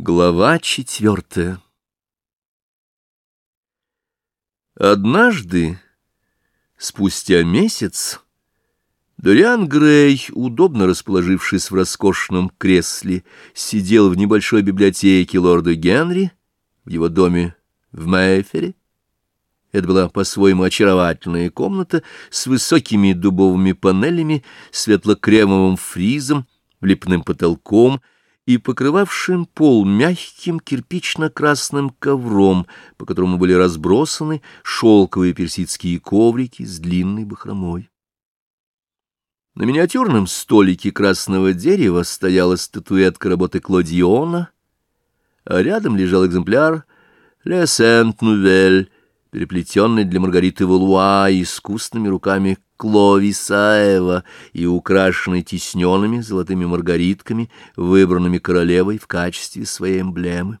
Глава четвертая Однажды, спустя месяц, Дориан Грей, удобно расположившись в роскошном кресле, сидел в небольшой библиотеке лорда Генри в его доме в Мейфере. Это была по-своему очаровательная комната с высокими дубовыми панелями, светло-кремовым фризом, лепным потолком — и покрывавшим пол мягким кирпично-красным ковром, по которому были разбросаны шелковые персидские коврики с длинной бахромой. На миниатюрном столике красного дерева стояла статуэтка работы Клодиона, а рядом лежал экземпляр «Ле Сент-Нувель», переплетенный для Маргариты Валуа искусными руками Кловисаева и украшенный тисненными золотыми маргаритками, выбранными королевой в качестве своей эмблемы.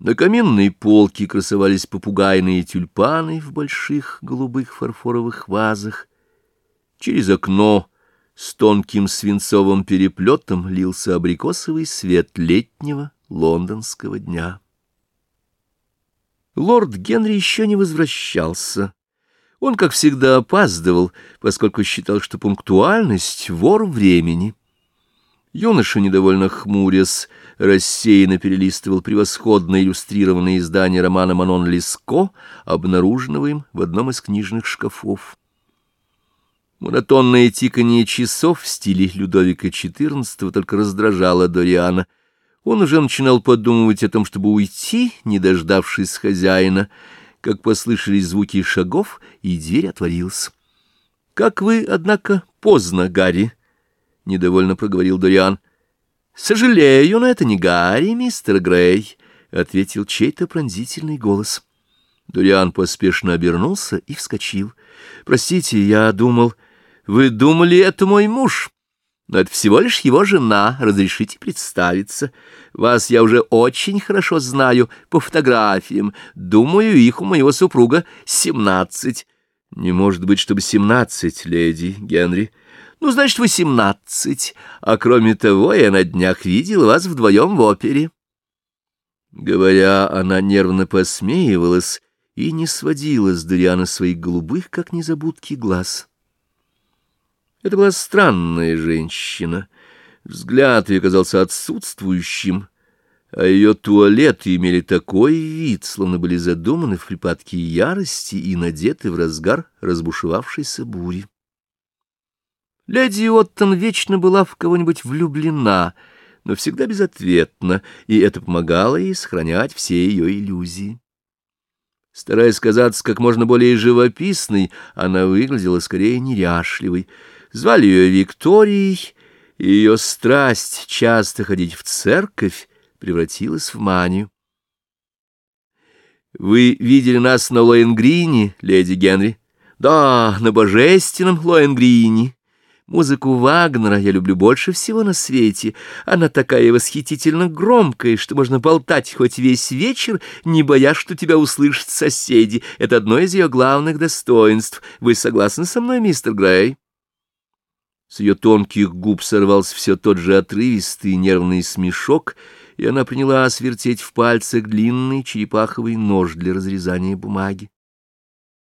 На каминной полке красовались попугайные тюльпаны в больших голубых фарфоровых вазах. Через окно с тонким свинцовым переплетом лился абрикосовый свет летнего лондонского дня. Лорд Генри еще не возвращался. Он, как всегда, опаздывал, поскольку считал, что пунктуальность — вор времени. Юноша, недовольно хмурясь, рассеянно перелистывал превосходно иллюстрированное издание романа Манон Леско, обнаруженного им в одном из книжных шкафов. Монотонное тиканье часов в стиле Людовика XIV только раздражало Дориана — он уже начинал подумывать о том, чтобы уйти, не дождавшись хозяина, как послышались звуки шагов, и дверь отворилась. — Как вы, однако, поздно, Гарри, — недовольно проговорил Дориан. — Сожалею, но это не Гарри, мистер Грей, — ответил чей-то пронзительный голос. Дориан поспешно обернулся и вскочил. — Простите, я думал... — Вы думали, это мой муж? Но это всего лишь его жена, разрешите представиться. Вас я уже очень хорошо знаю по фотографиям. Думаю, их у моего супруга семнадцать. Не может быть, чтобы семнадцать, леди Генри. Ну, значит, восемнадцать. А кроме того, я на днях видел вас вдвоем в опере. Говоря, она нервно посмеивалась и не сводила с Дориана своих голубых, как незабудки, глаз. Это была странная женщина. Взгляд ее казался отсутствующим, а ее туалеты имели такой вид, словно были задуманы в припадке ярости и надеты в разгар разбушевавшейся бури. Леди Оттон вечно была в кого-нибудь влюблена, но всегда безответна, и это помогало ей сохранять все ее иллюзии. Стараясь казаться как можно более живописной, она выглядела скорее неряшливой — Звали ее Викторией, и ее страсть часто ходить в церковь превратилась в манию. «Вы видели нас на Лоенгрине, леди Генри?» «Да, на божественном Лоенгрине. Музыку Вагнера я люблю больше всего на свете. Она такая восхитительно громкая, что можно болтать хоть весь вечер, не боясь, что тебя услышат соседи. Это одно из ее главных достоинств. Вы согласны со мной, мистер Грей?» С ее тонких губ сорвался все тот же отрывистый нервный смешок, и она приняла свертеть в пальцах длинный черепаховый нож для разрезания бумаги.